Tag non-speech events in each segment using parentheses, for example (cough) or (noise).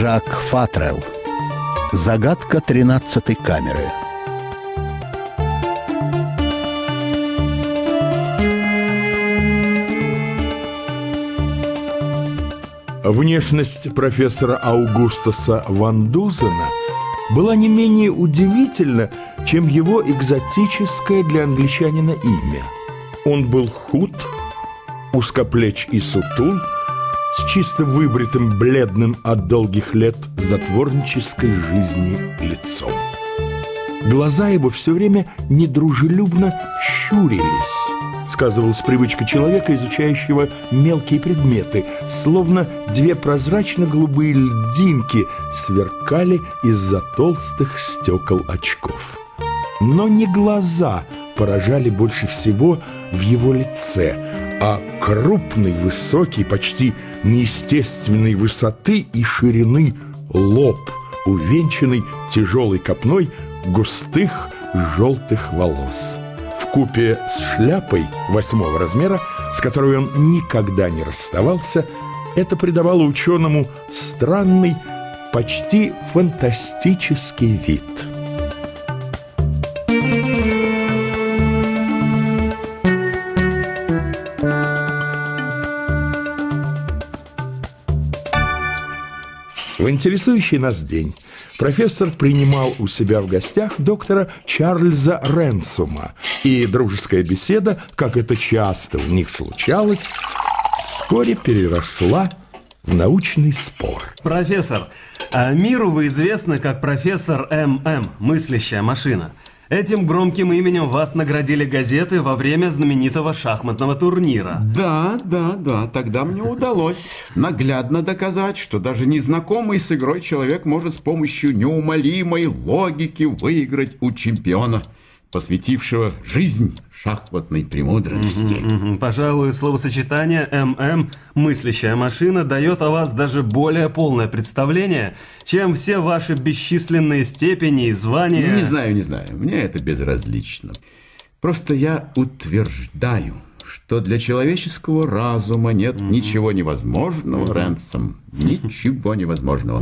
Жак Фатрелл. Загадка тринадцатой камеры. Внешность профессора Аугустаса Ван Дузена была не менее удивительна, чем его экзотическое для англичанина имя. Он был худ, узкоплеч и сутул, с чисто выбритым, бледным от долгих лет затворнической жизни лицом. Глаза его все время недружелюбно щурились, сказывалась привычка человека, изучающего мелкие предметы, словно две прозрачно-голубые льдинки сверкали из-за толстых стекол очков. Но не глаза поражали больше всего в его лице, а крупный, высокий, почти неестественной высоты и ширины лоб, увенчанный тяжелой копной густых желтых волос. В купе с шляпой восьмого размера, с которой он никогда не расставался, это придавало ученому странный, почти фантастический вид. Интересующий нас день профессор принимал у себя в гостях доктора Чарльза Ренсума, и дружеская беседа, как это часто у них случалось, вскоре переросла в научный спор. Профессор, а миру вы известны как профессор ММ, мыслящая машина. Этим громким именем вас наградили газеты во время знаменитого шахматного турнира. Да, да, да, тогда мне удалось наглядно доказать, что даже незнакомый с игрой человек может с помощью неумолимой логики выиграть у чемпиона, посвятившего жизнь шахматной премудрости. Пожалуй, словосочетание ММ «мыслящая машина» дает о вас даже более полное представление, чем все ваши бесчисленные степени и звания. Не знаю, не знаю, мне это безразлично. Просто я утверждаю, что для человеческого разума нет ничего невозможного, Рэнсом, ничего невозможного.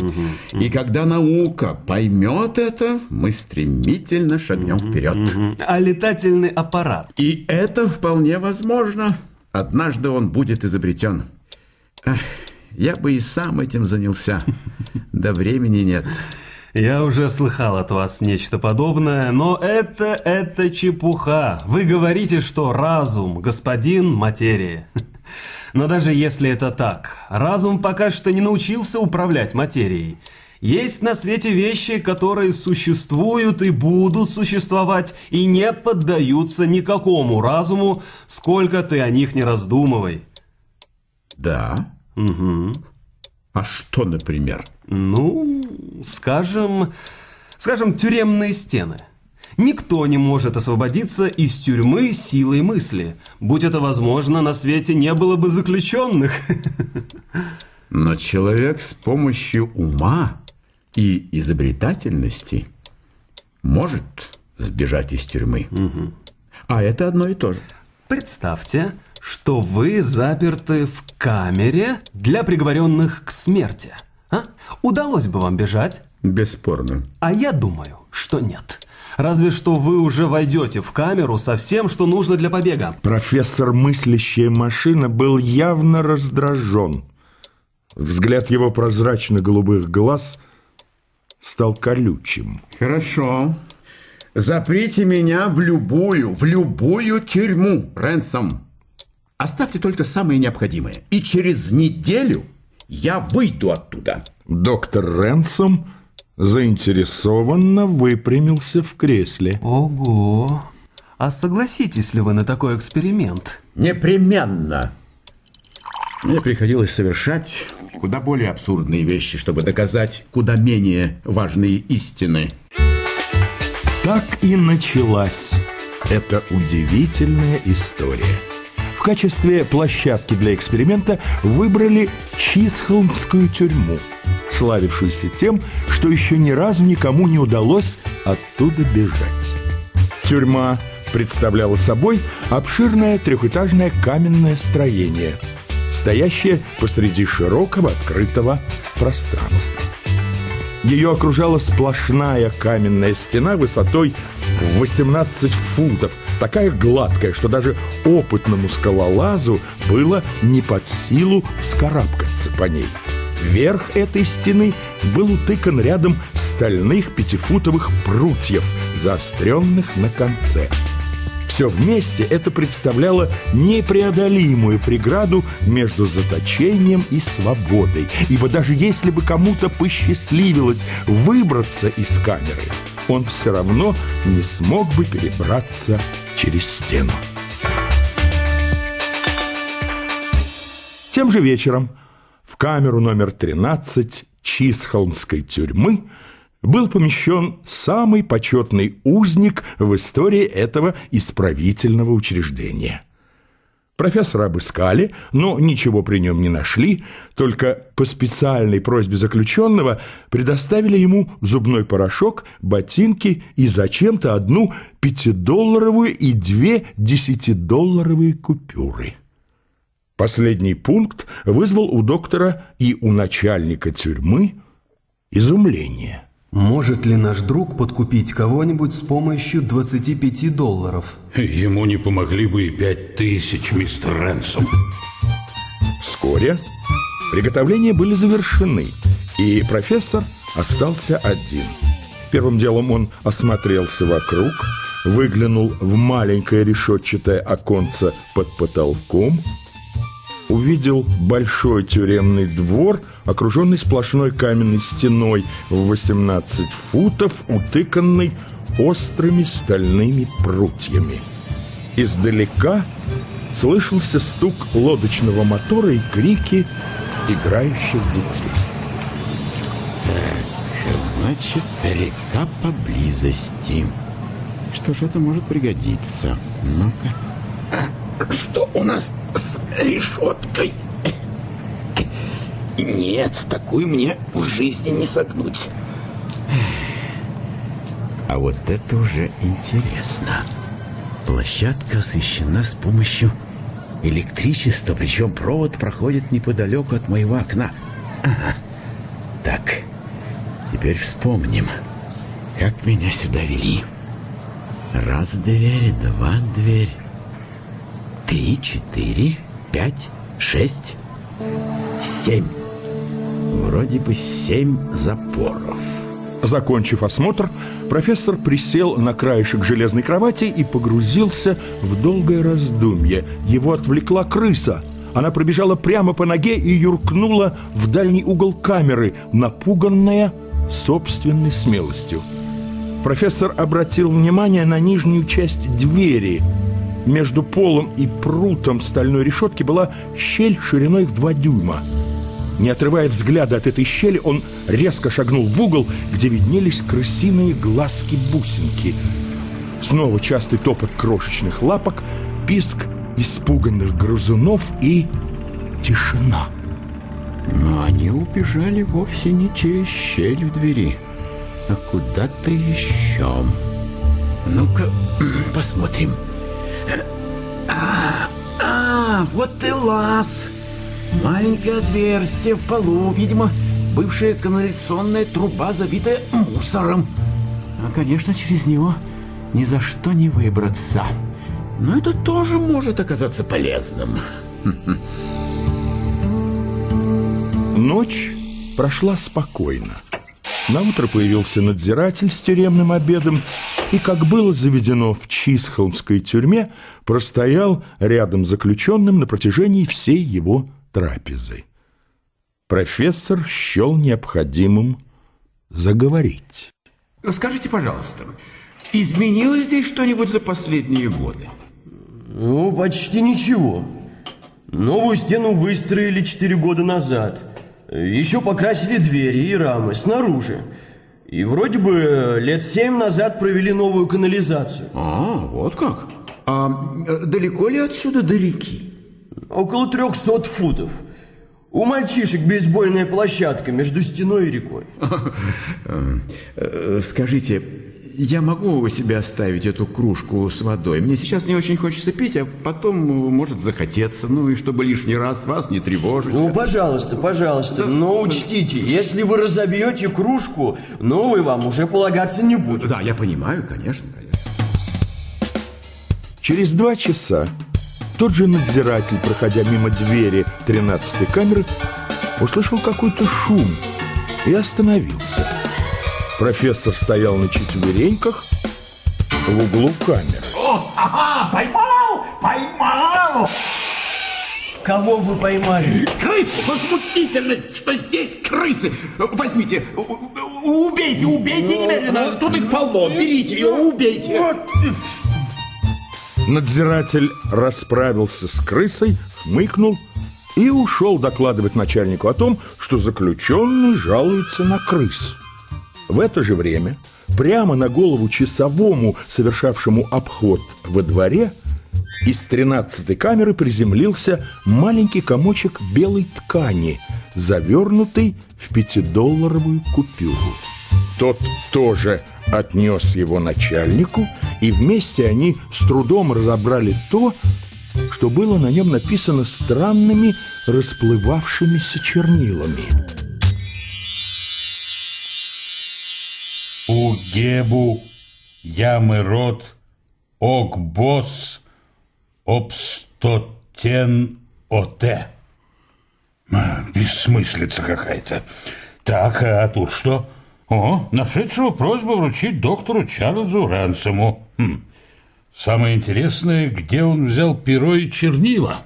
И когда наука поймет это, мы стремительно шагнем вперед. А летательный аппарат? И это вполне возможно. Однажды он будет изобретен. Эх, я бы и сам этим занялся. Да времени нет. Я уже слыхал от вас нечто подобное, но это, это чепуха. Вы говорите, что разум, господин материи. (laughs) Но даже если это так, разум пока что не научился управлять материей. Есть на свете вещи, которые существуют и будут существовать, и не поддаются никакому разуму, сколько ты о них не раздумывай. Да? А что, например? Ну, скажем, скажем, тюремные стены. Никто не может освободиться из тюрьмы силой мысли. Будь это возможно, на свете не было бы заключенных. (laughs) Но человек с помощью ума и изобретательности может сбежать из тюрьмы. А это одно и то же. Представьте, что вы заперты в камере для приговоренных к смерти. А? Удалось бы вам бежать? Бесспорно. А я думаю, что нет. Разве что вы уже войдете в камеру со всем, что нужно для побега. Профессор мыслящая машина был явно раздражен. Взгляд его прозрачно-голубых глаз стал колючим. Хорошо. Заприте меня в любую, в любую тюрьму, Рэнсом. Оставьте только самое необходимое. И через неделю я выйду оттуда. Доктор Ренсом заинтересованно выпрямился в кресле. Ого! А согласитесь ли вы на такой эксперимент? Непременно. Мне приходилось совершать куда более абсурдные вещи, чтобы доказать куда менее важные истины. Так и началась эта удивительная история. Качестве площадки для эксперимента выбрали Чисхолмскую тюрьму, славившуюся тем, что еще ни разу никому не удалось оттуда бежать. Тюрьма представляла собой обширное трехэтажное каменное строение, стоящее посреди широкого открытого пространства. Ее окружала сплошная каменная стена высотой в 18 футов, такая гладкая, что даже опытному скалолазу было не под силу вскарабкаться по ней. Верх этой стены был утыкан рядом стальных пятифутовых прутьев, заостренных на конце. Все вместе это представляло непреодолимую преграду между заточением и свободой, ибо даже если бы кому-то посчастливилось выбраться из камеры, он все равно не смог бы перебраться через стену. Тем же вечером в камеру номер 13 Чисхолмской тюрьмы был помещен самый почетный узник в истории этого исправительного учреждения. Профессора обыскали, но ничего при нем не нашли, только по специальной просьбе заключенного предоставили ему зубной порошок, ботинки и зачем-то одну пятидолларовую и две десятидолларовые купюры. Последний пункт вызвал у доктора и у начальника тюрьмы изумление. Может ли наш друг подкупить кого-нибудь с помощью 25 долларов? Ему не помогли бы и пять тысяч, мистер Рэнсом. Вскоре приготовления были завершены, и профессор остался один. Первым делом он осмотрелся вокруг, выглянул в маленькое решетчатое оконце под потолком – увидел большой тюремный двор, окруженный сплошной каменной стеной в 18 футов, утыканный острыми стальными прутьями. Издалека слышался стук лодочного мотора и крики играющих детей. Значит, река поблизости. Что же это может пригодиться? Ну-ка. Что у нас с решеткой? Нет, такую мне в жизни не согнуть. А вот это уже интересно. Площадка освещена с помощью электричества, причем провод проходит неподалеку от моего окна. Ага. Так, теперь вспомним, как меня сюда вели. Раз дверь, два дверь, три, четыре, пять, шесть, семь. Вроде бы семь запоров. Закончив осмотр, профессор присел на краешек железной кровати и погрузился в долгое раздумье. Его отвлекла крыса. Она пробежала прямо по ноге и юркнула в дальний угол камеры, напуганная собственной смелостью. Профессор обратил внимание на нижнюю часть двери – между полом и прутом стальной решетки была щель шириной в два дюйма. Не отрывая взгляда от этой щели, он резко шагнул в угол, где виднелись крысиные глазки-бусинки. Снова частый топот крошечных лапок, писк испуганных грызунов и тишина. Но они убежали вовсе не через щель в двери, а куда-то еще. Ну-ка, (clears throat) посмотрим. А, а, вот и лаз. Маленькое отверстие в полу, видимо, бывшая канализационная труба, забитая мусором. А, конечно, через него ни за что не выбраться. Но это тоже может оказаться полезным. Ночь прошла спокойно. На утро появился надзиратель с тюремным обедом и, как было заведено в Чисхолмской тюрьме, простоял рядом с заключенным на протяжении всей его трапезы. Профессор счел необходимым заговорить. Скажите, пожалуйста, изменилось здесь что-нибудь за последние годы? Ну, почти ничего. Новую стену выстроили четыре года назад. Еще покрасили двери и рамы снаружи. И вроде бы лет семь назад провели новую канализацию. А, вот как? А э, далеко ли отсюда до реки? Около трехсот футов. У мальчишек бейсбольная площадка между стеной и рекой. (laughs) Э, скажите, я могу у себя оставить эту кружку с водой? Мне сейчас не очень хочется пить, а потом может захотеться. Ну и чтобы лишний раз вас не тревожить. Ну, пожалуйста, пожалуйста, но учтите, если вы разобьете кружку, новой вам уже полагаться не будет. Да, я понимаю, конечно, конечно. Через два часа тот же надзиратель, проходя мимо двери 13-й камеры, услышал какой-то шум и остановился. Профессор стоял на четвереньках в углу камеры. Ага, поймал, поймал! Кого вы поймали? Крысы! Возмутительность, что здесь крысы! Возьмите, убейте, убейте немедленно! Тут их полно, берите ее, убейте! Надзиратель расправился с крысой, хмыкнул и ушел докладывать начальнику о том, что заключенный жалуется на крыс. В это же время прямо на голову часовому, совершавшему обход во дворе, из тринадцатой камеры приземлился маленький комочек белой ткани, завернутый в пятидолларовую купюру. Тот тоже отнес его начальнику, и вместе они с трудом разобрали то, что было на нем написано странными расплывавшимися чернилами. Угебу, ямы рот, окбос, обстотен оте. Бессмыслица какая-то. Так, а тут что? О, нашедшего просьбу вручить доктору Чарльзу Рансому. Хм. Самое интересное, где он взял перо и чернила.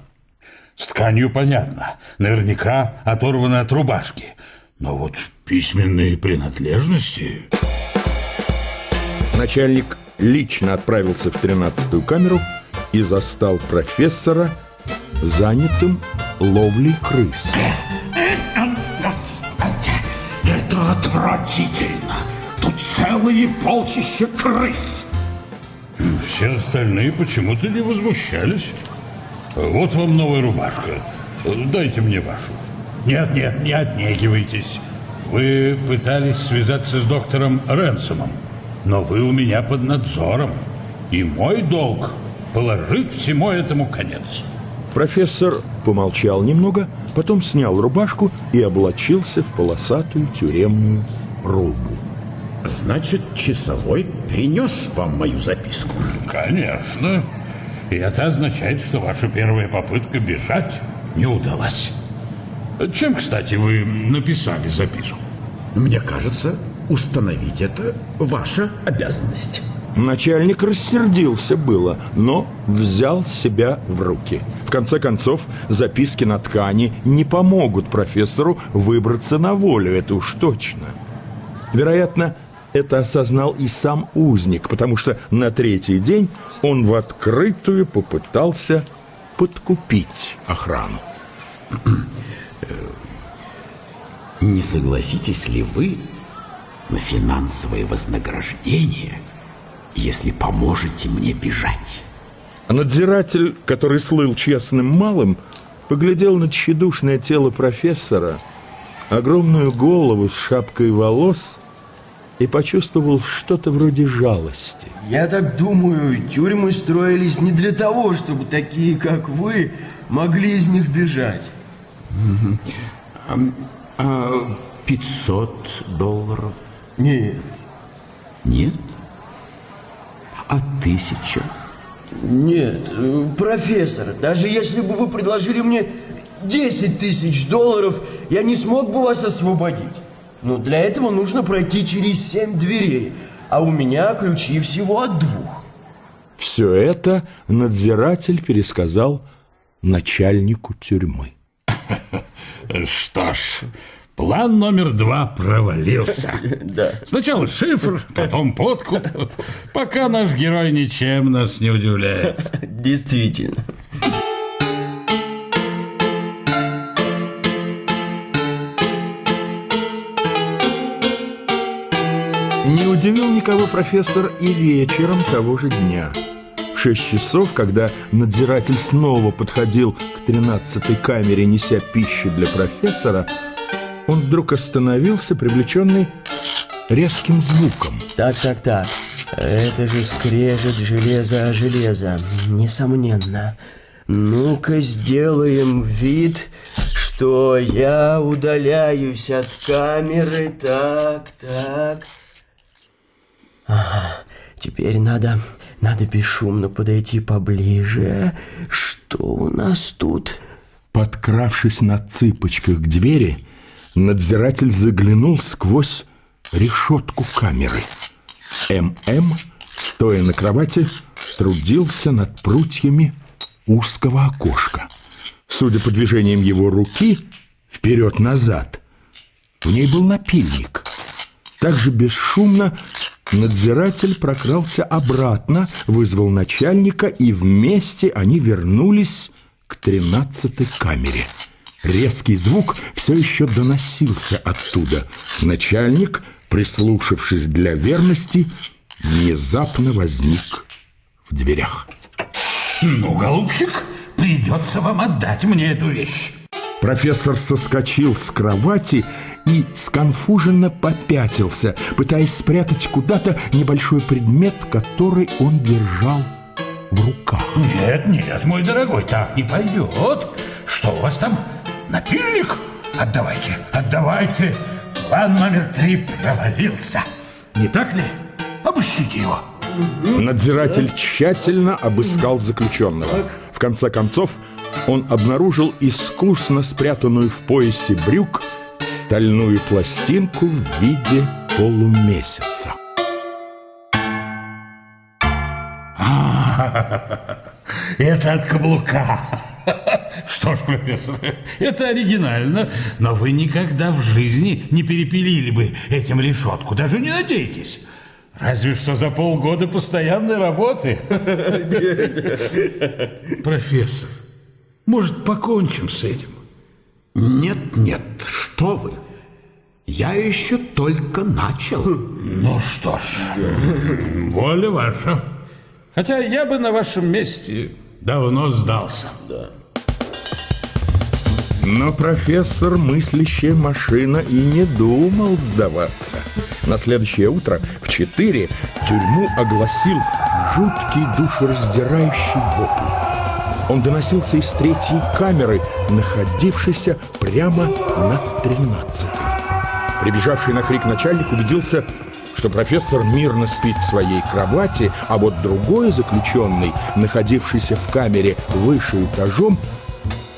С тканью понятно. Наверняка оторвано от рубашки. Но вот письменные принадлежности... Начальник лично отправился в тринадцатую камеру и застал профессора занятым ловлей крыс. Это отвратительно. Тут целые полчища крыс. Все остальные почему-то не возмущались. Вот вам новая рубашка. Дайте мне вашу. Нет, нет, не отнекивайтесь. Вы пытались связаться с доктором Ренсомом, но вы у меня под надзором. И мой долг положить всему этому конец. Профессор помолчал немного, потом снял рубашку и облачился в полосатую тюремную робу. Значит, часовой принес вам мою записку. Конечно. И это означает, что ваша первая попытка бежать не удалась. Чем, кстати, вы написали записку? Мне кажется, установить это ваша обязанность. Начальник рассердился было, но взял себя в руки. В конце концов, записки на ткани не помогут профессору выбраться на волю, это уж точно. Вероятно, это осознал и сам узник, потому что на третий день он в открытую попытался подкупить охрану. Не согласитесь ли вы на финансовое вознаграждение, если поможете мне бежать? А надзиратель, который слыл честным малым, поглядел на тщедушное тело профессора, огромную голову с шапкой волос и почувствовал что-то вроде жалости. Я так думаю, тюрьмы строились не для того, чтобы такие, как вы, могли из них бежать. А 500 долларов? Нет, Нет? А тысяча? нет, профессор, даже если бы вы предложили мне 10 тысяч долларов, я не смог бы вас освободить. Но для этого нужно пройти через семь дверей, а у меня ключи всего от двух. Все это надзиратель пересказал начальнику тюрьмы. (laughs) Что ж, план номер два провалился. (laughs) Да. Сначала шифр, потом подкуп, пока наш герой ничем нас не удивляет. (laughs) Действительно. Не удивил никого профессор и вечером того же дня. В шесть часов, когда надзиратель снова подходил к тринадцатой камере, неся пищу для профессора, он вдруг остановился, привлеченный резким звуком. Так, так, так. Это же скрежет железо о железо, несомненно. Ну-ка сделаем вид, что я удаляюсь от камеры. Так, так. Ага, теперь надо, надо бесшумно подойти поближе. Что у нас тут? Подкравшись на цыпочках к двери, надзиратель заглянул сквозь решетку камеры. М.М., стоя на кровати, трудился над прутьями узкого окошка. Судя по движениям его руки, вперед-назад, в ней был напильник. Также бесшумно надзиратель прокрался обратно, вызвал начальника, и вместе они вернулись к тринадцатой камере. Резкий звук все еще доносился оттуда. Начальник, прислушавшись для верности, внезапно возник в дверях. Ну, голубчик, придется вам отдать мне эту вещь. Профессор соскочил с кровати и сконфуженно попятился, пытаясь спрятать куда-то небольшой предмет, который он держал в руках. Нет, нет, мой дорогой, так не пойдет. Что у вас там? Напильник? Отдавайте, отдавайте. План номер три провалился. Не так ли? Обыщите его. Надзиратель тщательно обыскал заключенного. В конце концов, он обнаружил искусно спрятанную в поясе брюк стальную пластинку в виде полумесяца. (laughs) Это от каблука. Что ж, профессор, это оригинально, но вы никогда в жизни не перепилили бы этим решетку, даже не надейтесь. Разве что за полгода постоянной работы. Профессор, может, покончим с этим? Нет, нет, что вы. Я еще только начал. Ну что ж, воля ваша. Хотя я бы на вашем месте давно сдался. Да. Но профессор, мыслящая машина, и не думал сдаваться. На следующее утро в четыре тюрьму огласил жуткий душераздирающий вопль. Он доносился из третьей камеры, находившейся прямо над тринадцатой. Прибежавший на крик начальник убедился, что профессор мирно спит в своей кровати, а вот другой заключенный, находившийся в камере выше этажом,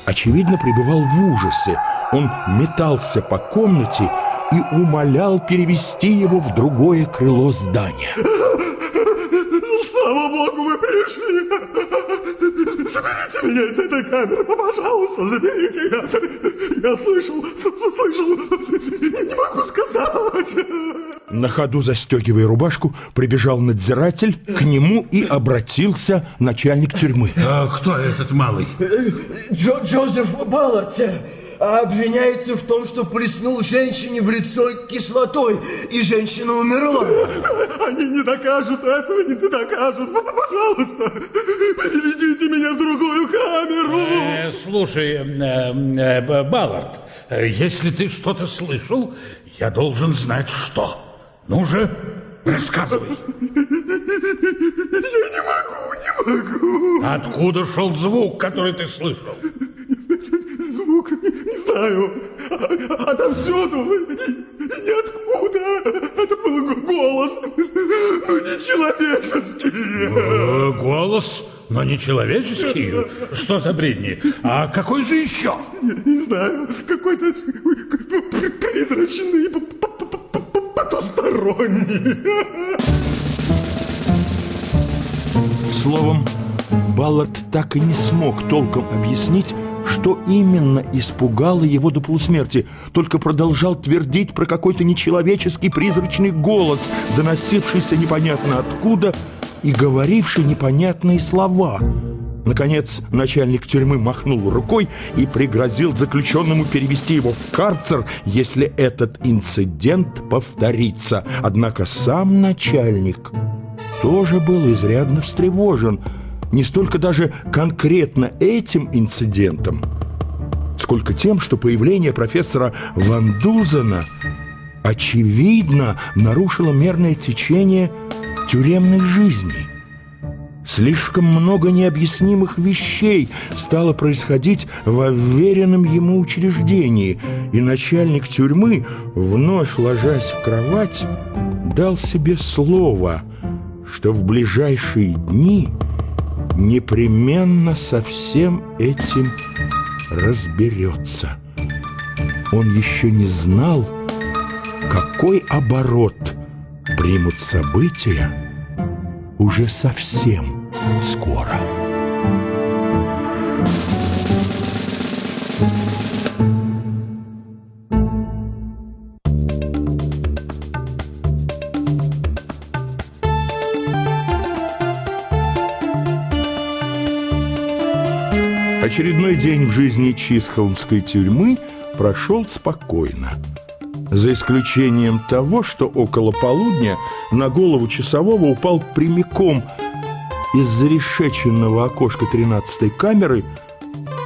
очевидно, пребывал в ужасе. Он метался по комнате и умолял перевести его в другое крыло здания. Слава богу, вы пришли! Заберите меня из этой камеры, пожалуйста, заберите. Я, я слышал, слышал, не могу сказать. На ходу застегивая рубашку, прибежал надзиратель, к нему и обратился начальник тюрьмы. А кто этот малый? Джо Джозеф Баллард, обвиняется в том, что плеснул женщине в лицо кислотой, и женщина умерла. Они не докажут этого, не докажут. Пожалуйста, переведите меня в другую камеру. Э, слушай, э, э, Баллард, если ты что-то слышал, я должен знать, что. Ну же, рассказывай. Я не могу, не могу. Откуда шел звук, который ты слышал? Звук, знаю, отовсюду, ниоткуда. Это был голос, но не человеческий. Голос, но не человеческий? Что за бредни? А какой же еще? Не, не знаю, какой-то призрачный, потусторонний. Словом, Баллард так и не смог толком объяснить, что именно испугало его до полусмерти, только продолжал твердить про какой-то нечеловеческий призрачный голос, доносившийся непонятно откуда и говоривший непонятные слова. Наконец, начальник тюрьмы махнул рукой и пригрозил заключенному перевести его в карцер, если этот инцидент повторится. Однако сам начальник тоже был изрядно встревожен – не столько даже конкретно этим инцидентом, сколько тем, что появление профессора Ван Дузена очевидно нарушило мерное течение тюремной жизни. Слишком много необъяснимых вещей стало происходить в уверенном ему учреждении, и начальник тюрьмы, вновь ложась в кровать, дал себе слово, что в ближайшие дни непременно со всем этим разберется. Он еще не знал, какой оборот примут события уже совсем скоро. Очередной день в жизни Чисхолмской тюрьмы прошел спокойно. За исключением того, что около полудня на голову часового упал прямиком из зарешеченного окошка 13-й камеры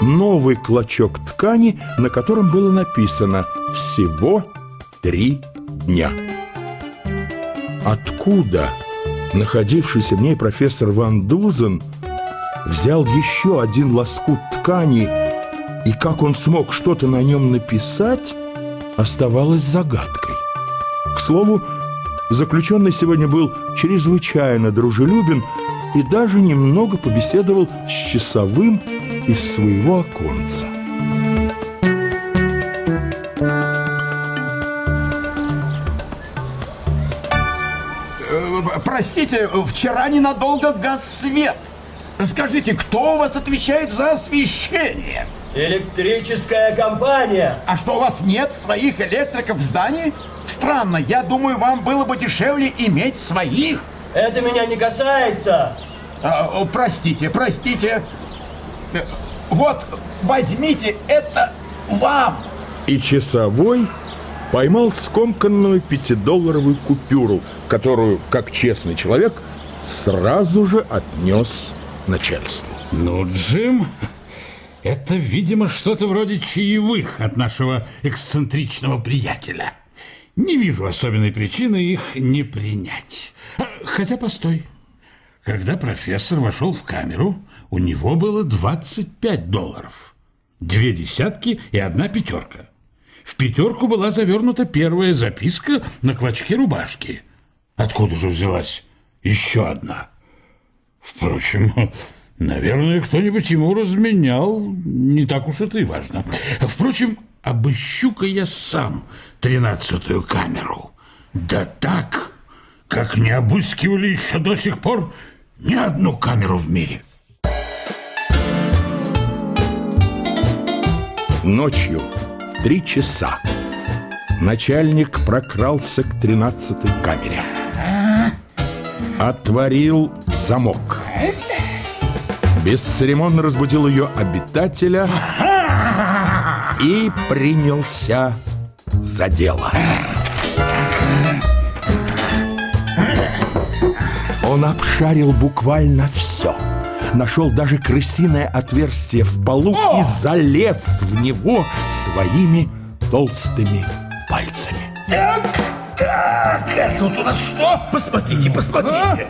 новый клочок ткани, на котором было написано «Всего три дня». Откуда находившийся в ней профессор Ван Дузен взял еще один лоскут ткани, и как он смог что-то на нем написать, оставалось загадкой. К слову, заключенный сегодня был чрезвычайно дружелюбен и даже немного побеседовал с часовым из своего оконца. Э, Простите, вчера ненадолго гас свет. Скажите, кто у вас отвечает за освещение? Электрическая компания. А что, у вас нет своих электриков в здании? Странно, я думаю, вам было бы дешевле иметь своих. Это меня не касается. А, простите, простите. Вот, возьмите это вам. И часовой поймал скомканную пятидолларовую купюру, которую, как честный человек, сразу же отнес начальству. Ну, Джим, это, видимо, что-то вроде чаевых от нашего эксцентричного приятеля. Не вижу особенной причины их не принять. А, Хотя, постой. Когда профессор вошел в камеру, у него было 25 долларов. Две десятки и одна пятерка. В пятерку была завернута первая записка на клочке рубашки. Откуда же взялась еще одна? Впрочем, наверное, кто-нибудь ему разменял. Не так уж это и важно. Впрочем, обыщу-ка я сам тринадцатую камеру. Да так, как не обыскивали еще до сих пор ни одну камеру в мире. Ночью в три часа начальник прокрался к тринадцатой камере. Отворил замок. Бесцеремонно разбудил ее обитателя и принялся за дело. Он обшарил буквально все. Нашел даже крысиное отверстие в полу и залез в него своими толстыми пальцами. Так, так, а тут у нас что? Посмотрите, посмотрите.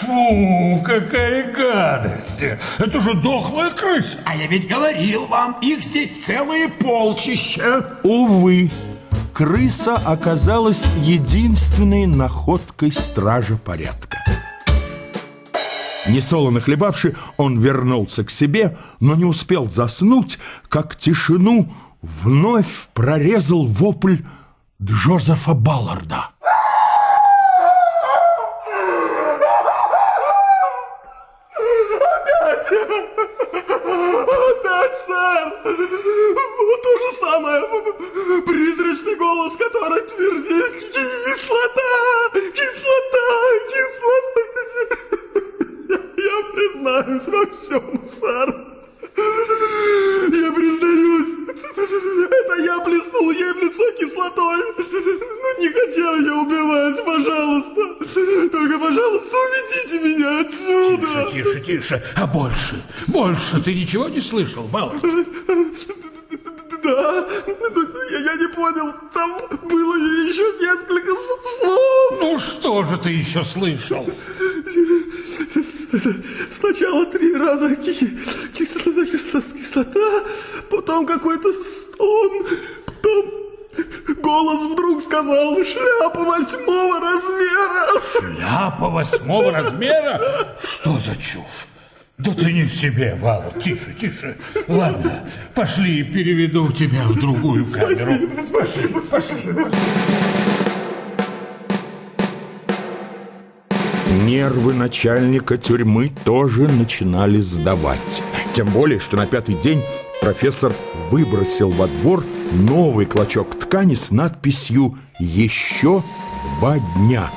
Фу, какая гадость! Это же дохлая крыса! А я ведь говорил вам, их здесь целые полчища. Увы, крыса оказалась единственной находкой стража порядка. Несолоно хлебавши, он вернулся к себе, но не успел заснуть, как тишину вновь прорезал вопль Джозефа Балларда. Опять, сэр! Вот то же самое. Призрачный голос, который твердит кислота, кислота, кислота. Я, признаюсь во всем, сэр. Это я плеснул ей в лицо кислотой. Но не хотел я убивать, пожалуйста. Только, пожалуйста, уведите меня отсюда. Тише, тише, а больше, больше ты ничего не слышал, Баллард? Да, я, не понял, там было еще несколько слов. Ну, Ну что же ты еще слышал? Сначала три раза ки- кислота, кислота, кислота, потом какой-то стон, потом голос вдруг сказал шляпа восьмого размера. Шляпа восьмого размера? Что за чушь? Да ты не в себе, Вала. Тише, тише. Ладно, пошли, переведу тебя в другую камеру. Спасибо, спасибо. Нервы начальника тюрьмы тоже начинали сдавать. Тем более, что на пятый день профессор выбросил во двор новый клочок ткани с надписью «Еще два дня».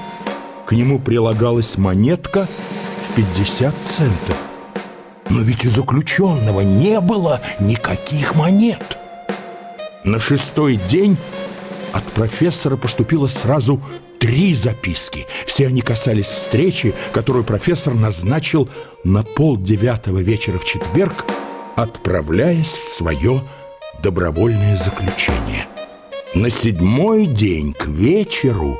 К нему прилагалась монетка в 50 центов. Но ведь у заключенного не было никаких монет. На шестой день от профессора поступило сразу три записки. Все они касались встречи, которую профессор назначил на полдевятого вечера в четверг, отправляясь в свое добровольное заключение. На седьмой день к вечеру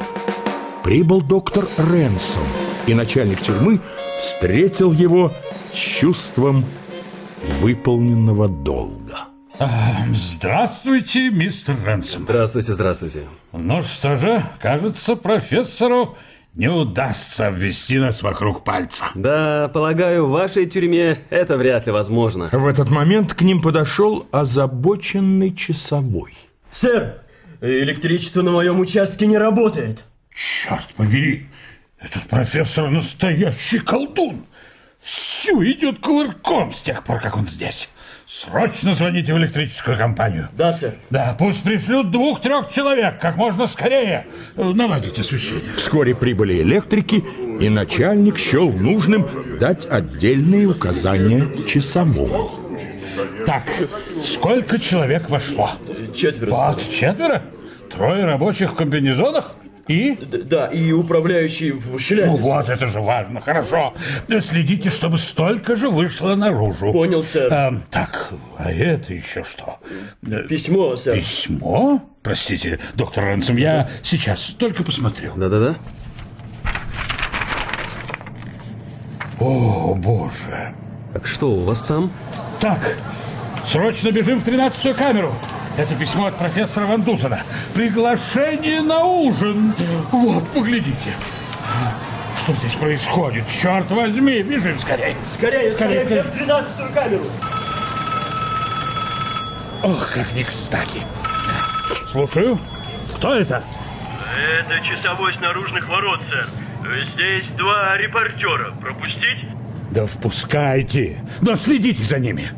прибыл доктор Ренсом, и начальник тюрьмы встретил его с чувством выполненного долга. Здравствуйте, мистер Рэнсом. Здравствуйте, здравствуйте. Ну что же, кажется, профессору не удастся обвести нас вокруг пальца. Да, полагаю, в вашей тюрьме это вряд ли возможно. В этот момент к ним подошел озабоченный часовой. Сэр, электричество на моем участке не работает. Черт побери, этот профессор настоящий колдун. Все идет кувырком с тех пор, как он здесь. Срочно звоните в электрическую компанию. Да, сэр. Да, пусть пришлют двух-трех человек, как можно скорее. Э, Наладить освещение. Вскоре прибыли электрики, и начальник счел нужным дать отдельные указания часовому. Так, сколько человек вошло? Четверо. Вот четверо? Трое рабочих в комбинезонах? И? Да, и управляющий в шляпе. Ну вот, это же важно, хорошо. Следите, чтобы столько же вышло наружу. Понял, сэр. А, так, а это еще что? Э, Письмо, сэр. Письмо? Простите, доктор Рэнсом, я сейчас только посмотрю. Да-да-да. О, боже. Так что у вас там? Так, срочно бежим в тринадцатую камеру. Это письмо от профессора Ван Дусена. Приглашение на ужин. Вот, поглядите. Что здесь происходит? Черт возьми, бежим скорее. Скорее, скорее, скорее. в тринадцатую камеру. Ох, как не кстати. Слушаю. Кто это? Это часовой с наружных ворот, сэр. Здесь два репортера. Пропустить? Да впускайте. Да следите за ними.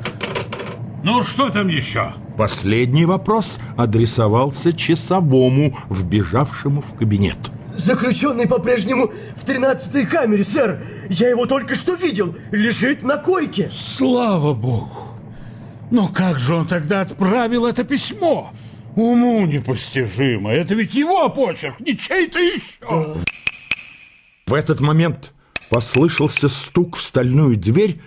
Ну, что там еще? Последний вопрос адресовался часовому, вбежавшему в кабинет. Заключенный по-прежнему в тринадцатой камере, сэр. Я его только что видел. Лежит на койке. Слава богу. Но как же он тогда отправил это письмо? Уму непостижимо. Это ведь его почерк, не чей-то еще. В этот момент послышался стук в стальную дверь,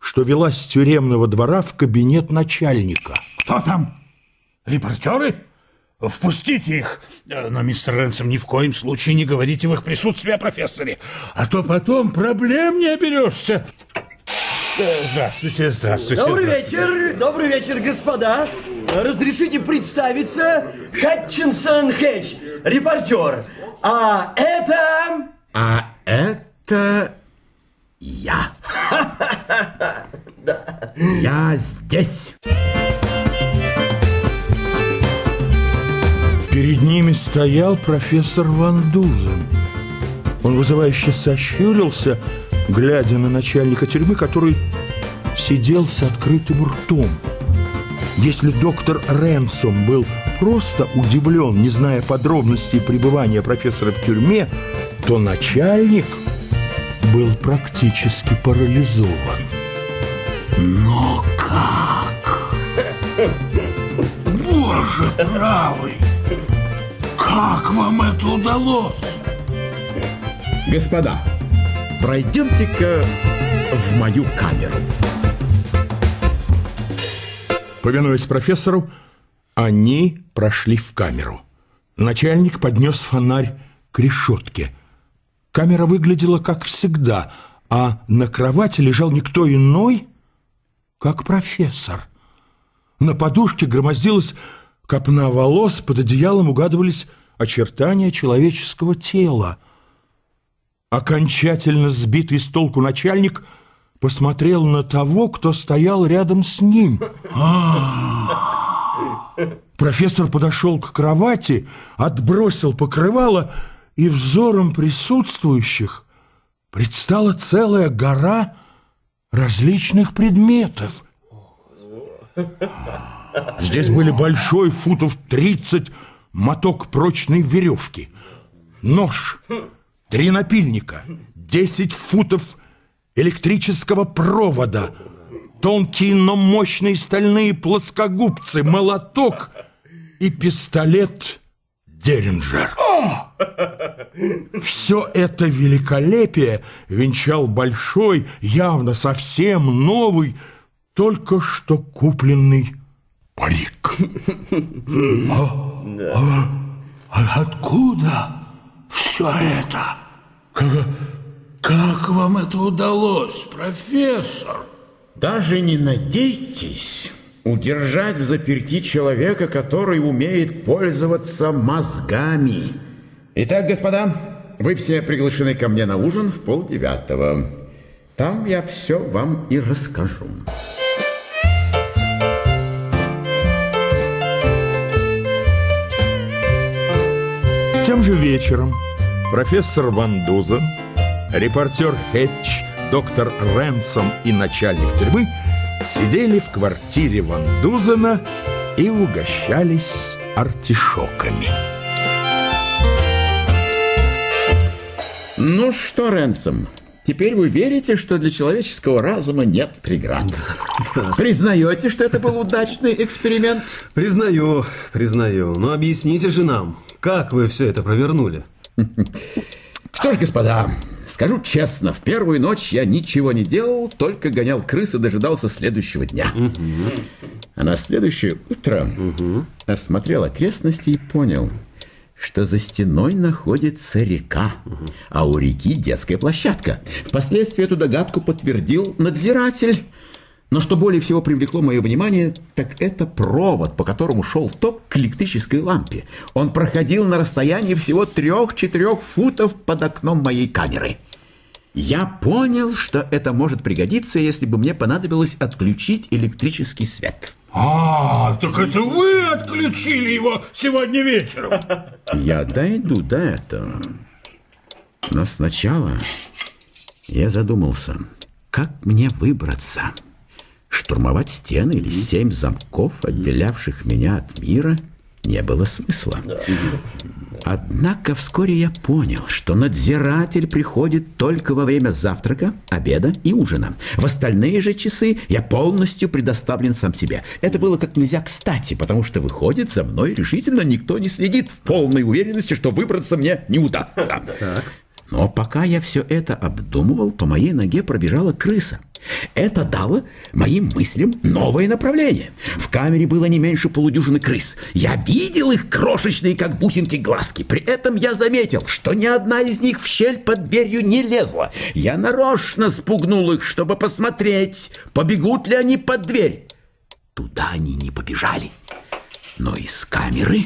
что вела с тюремного двора в кабинет начальника. Кто там? Репортеры? Впустите их. Но, мистер Рэнсом, ни в коем случае не говорите в их присутствии о профессоре. А то потом проблем не оберешься. Э, Здравствуйте, здравствуйте. Добрый здравствуйте. вечер, добрый вечер, господа. Разрешите представиться Хатчинсон Хэтч, репортер. А это... А это я. (laughs) Я здесь. Перед ними стоял профессор Ван Дузен. Он вызывающе сощурился, глядя на начальника тюрьмы, который сидел с открытым ртом. Если доктор Ренсом был просто удивлен, не зная подробностей пребывания профессора в тюрьме, то начальник был практически парализован. Но как? Боже правый! Как вам это удалось? Господа, пройдемте-ка в мою камеру. Повинуясь профессору, они прошли в камеру. Начальник поднес фонарь к решетке. Камера выглядела как всегда, а на кровати лежал никто иной, как профессор. На подушке громоздилась копна волос, под одеялом угадывались очертания человеческого тела. Окончательно сбитый с толку начальник посмотрел на того, кто стоял рядом с ним. Профессор подошел к кровати, отбросил покрывало, и взором присутствующих предстала целая гора различных предметов. Здесь были большой футов 30 моток прочной веревки, нож, три напильника, 10 футов электрического провода, тонкие, но мощные стальные плоскогубцы, молоток и пистолет Деринджер. Все это великолепие венчал большой, явно совсем новый, только что купленный парик. (laughs) А, а, а откуда все это? Как, как вам это удалось, профессор? Даже не надейтесь удержать в заперти человека, который умеет пользоваться мозгами. Итак, господа, вы все приглашены ко мне на ужин в полдевятого. Там я все вам и расскажу. Тем же вечером профессор Ван Дузен, репортер Хэтч, доктор Ренсом и начальник тюрьмы сидели в квартире Ван Дузена и угощались артишоками. Ну что, Ренсом, теперь вы верите, что для человеческого разума нет преград? Признаете, что это был удачный эксперимент? Признаю, признаю. Но объясните же нам, как вы все это провернули? Что ж, господа, скажу честно, в первую ночь я ничего не делал, только гонял крыс и дожидался следующего дня. А на следующее утро осмотрел окрестности и понял, что за стеной находится река, а у реки детская площадка. Впоследствии эту догадку подтвердил надзиратель. Но что более всего привлекло мое внимание, так это провод, по которому шел ток к электрической лампе. Он проходил на расстоянии всего трех-четырех футов под окном моей камеры. Я понял, что это может пригодиться, если бы мне понадобилось отключить электрический свет. А, так это вы отключили его сегодня вечером? Я дойду до этого. Но сначала я задумался, как мне выбраться. Штурмовать стены или семь замков, отделявших меня от мира, не было смысла. Однако вскоре я понял, что надзиратель приходит только во время завтрака, обеда и ужина. В остальные же часы я полностью предоставлен сам себе. Это было как нельзя кстати, потому что, выходит, за мной решительно никто не следит в полной уверенности, что выбраться мне не удастся. Но пока я все это обдумывал, по моей ноге пробежала крыса. Это дало моим мыслям новое направление. В камере было не меньше полудюжины крыс. Я видел их крошечные, как бусинки, глазки. При этом я заметил, что ни одна из них в щель под дверью не лезла. Я нарочно спугнул их, чтобы посмотреть, побегут ли они под дверь. Туда они не побежали. Но из камеры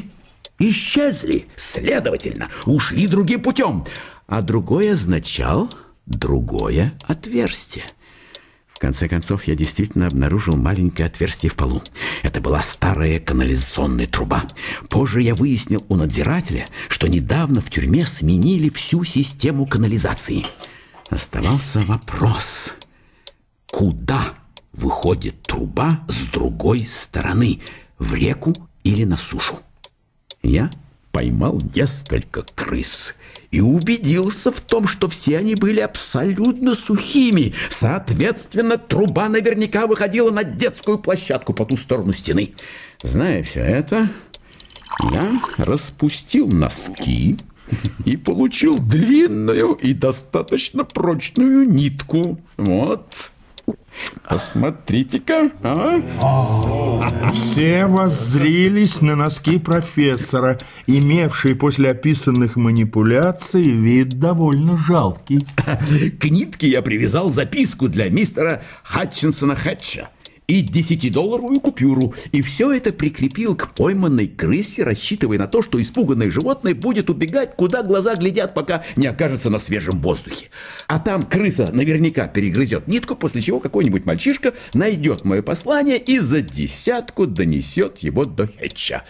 исчезли. Следовательно, ушли другим путем. А другой означал другое отверстие. В конце концов, я действительно обнаружил маленькое отверстие в полу. Это была старая канализационная труба. Позже я выяснил у надзирателя, что недавно в тюрьме сменили всю систему канализации. Оставался вопрос, куда выходит труба с другой стороны, в реку или на сушу? Я поймал несколько крыс и убедился в том, что все они были абсолютно сухими. Соответственно, труба наверняка выходила на детскую площадку по ту сторону стены. Зная все это, я распустил носки и получил длинную и достаточно прочную нитку. Вот. Посмотрите-ка, а? Все воззрились на носки профессора, имевшие после описанных манипуляций вид довольно жалкий. К нитке я привязал записку для мистера Хатчинсона Хэтча и десятидолларовую купюру. И все это прикрепил к пойманной крысе, рассчитывая на то, что испуганное животное будет убегать, куда глаза глядят, пока не окажется на свежем воздухе. А там крыса наверняка перегрызет нитку, после чего какой-нибудь мальчишка найдет мое послание и за десятку донесет его до Хэтча.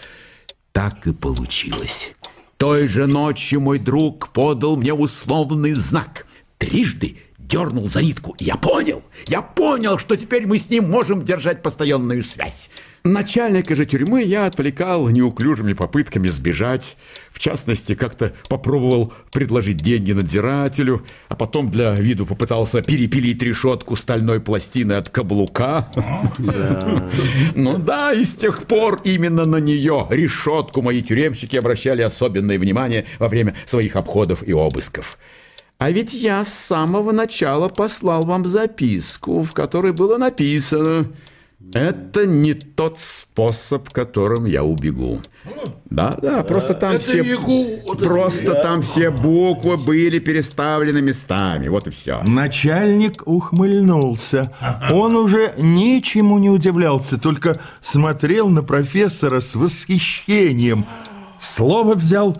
Так и получилось. Той же ночью мой друг подал мне условный знак. Трижды дернул за нитку, и я понял, я понял, что теперь мы с ним можем держать постоянную связь. Начальника же тюрьмы я отвлекал неуклюжими попытками сбежать. В частности, как-то попробовал предложить деньги надзирателю, а потом для виду попытался перепилить решетку стальной пластины от каблука. Ну да, и с тех пор именно на нее, решетку, мои тюремщики обращали особенное внимание во время своих обходов и обысков. А ведь я с самого начала послал вам записку, в которой было написано «Это не тот способ, которым я убегу». Да, да, просто там все просто там все буквы были переставлены местами. Вот и все. Начальник ухмыльнулся. Он уже ничему не удивлялся, только смотрел на профессора с восхищением. Слово взял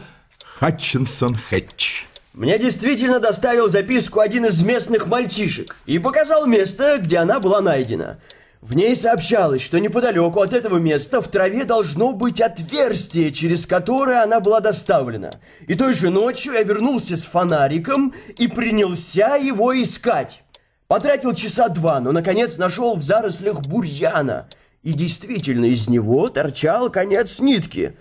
Хатчинсон Хэтч. Мне действительно доставил записку один из местных мальчишек и показал место, где она была найдена. В ней сообщалось, что неподалеку от этого места в траве должно быть отверстие, через которое она была доставлена. И той же ночью я вернулся с фонариком и принялся его искать. Потратил часа два, но, наконец, нашел в зарослях бурьяна. И действительно, из него торчал конец нитки.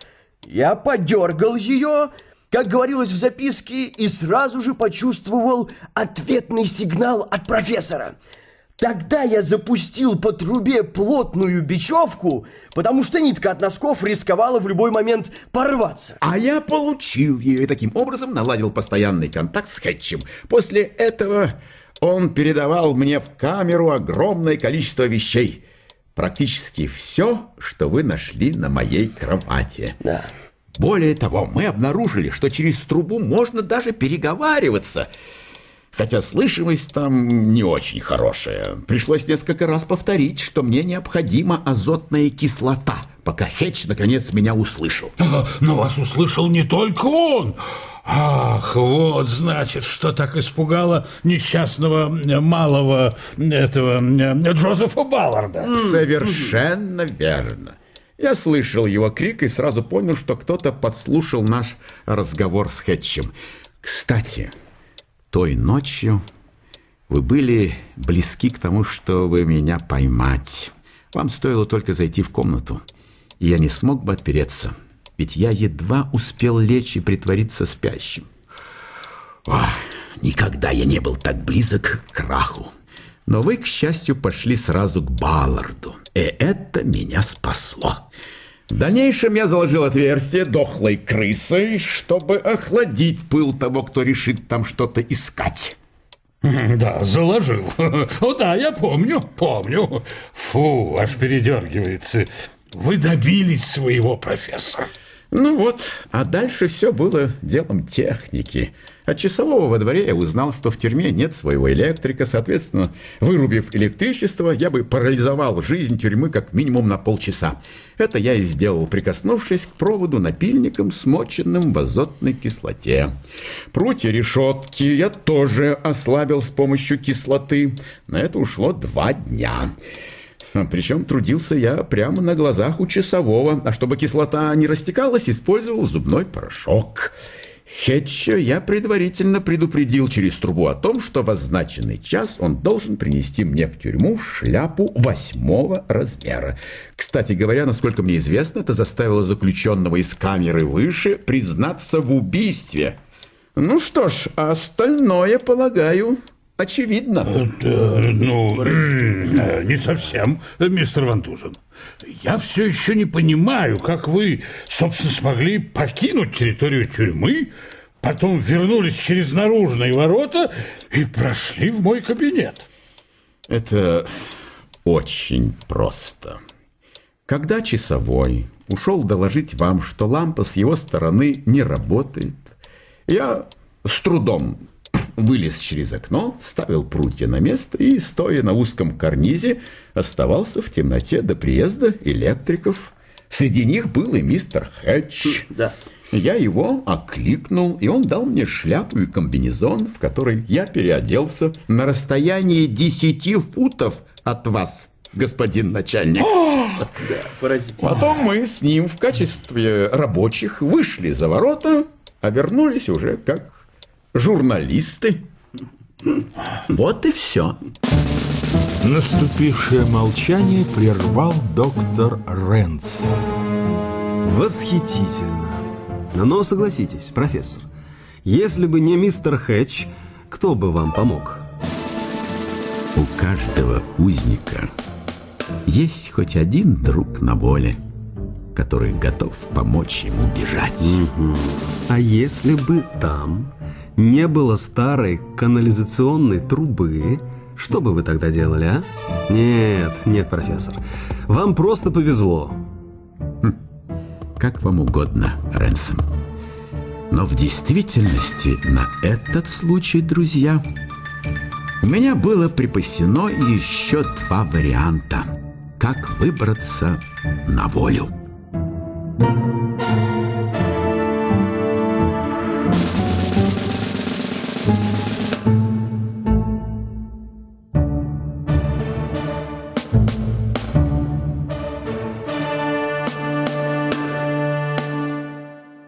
Я подергал ее как говорилось в записке, и сразу же почувствовал ответный сигнал от профессора. Тогда я запустил по трубе плотную бечевку, потому что нитка от носков рисковала в любой момент порваться. А я получил ее и таким образом наладил постоянный контакт с Хэтчем. После этого он передавал мне в камеру огромное количество вещей. Практически все, что вы нашли на моей кровати. Да. Более того, мы обнаружили, что через трубу можно даже переговариваться. Хотя слышимость там не очень хорошая. Пришлось несколько раз повторить, что мне необходима азотная кислота, пока Хэтч наконец меня услышал. Но вас услышал не только он. Ах, вот, значит, что так испугало несчастного малого этого Джозефа Балларда. Совершенно верно. Я слышал его крик и сразу понял, что кто-то подслушал наш разговор с Хэтчем. Кстати, той ночью вы были близки к тому, чтобы меня поймать. Вам стоило только зайти в комнату, и я не смог бы отпереться, ведь я едва успел лечь и притвориться спящим. Ох, никогда я не был так близок к краху. Но вы, к счастью, пошли сразу к Балларду. И это меня спасло. В дальнейшем я заложил отверстие дохлой крысой, чтобы охладить пыл того, кто решит там что-то искать. (laughs) Да, заложил. (laughs) О, да, я помню, помню. Фу, аж передергивается. Вы добились своего, профессор. Ну вот, а дальше все было делом техники. От часового во дворе я узнал, что в тюрьме нет своего электрика, соответственно, вырубив электричество, я бы парализовал жизнь тюрьмы как минимум на полчаса. Это я и сделал, прикоснувшись к проводу напильником, смоченным в азотной кислоте. Прутья решетки я тоже ослабил с помощью кислоты. На это ушло два дня. Причем трудился я прямо на глазах у часового, а чтобы кислота не растекалась, использовал зубной порошок. Хетча я предварительно предупредил через трубу о том, что в означенный час он должен принести мне в тюрьму шляпу восьмого размера. Кстати говоря, насколько мне известно, это заставило заключенного из камеры выше признаться в убийстве. Ну что ж, а остальное, полагаю, очевидно. Это, ну, (clears throat) не совсем, мистер Вантужин. Я все еще не понимаю, как вы, собственно, смогли покинуть территорию тюрьмы, потом вернулись через наружные ворота и прошли в мой кабинет. Это очень просто. Когда часовой ушел доложить вам, что лампа с его стороны не работает, я с трудом вылез через окно, вставил прутья на место и, стоя на узком карнизе, оставался в темноте до приезда электриков. Среди них был и мистер Хэтч. Да. Я его окликнул, и он дал мне шляпу и комбинезон, в который я переоделся на расстоянии десяти футов от вас, господин начальник. Потом мы с ним в качестве рабочих вышли за ворота, а вернулись уже как журналисты. Вот и все. Наступившее молчание прервал доктор Ренсон. Восхитительно. Но согласитесь, профессор, если бы не мистер Хэтч, кто бы вам помог? У каждого узника есть хоть один друг на воле, который готов помочь ему бежать. А если бы там не было старой канализационной трубы, что бы вы тогда делали, а? Нет, нет, профессор, вам просто повезло. Как вам угодно, Ренсом. Но в действительности на этот случай, друзья, у меня было припасено еще два варианта, как выбраться на волю.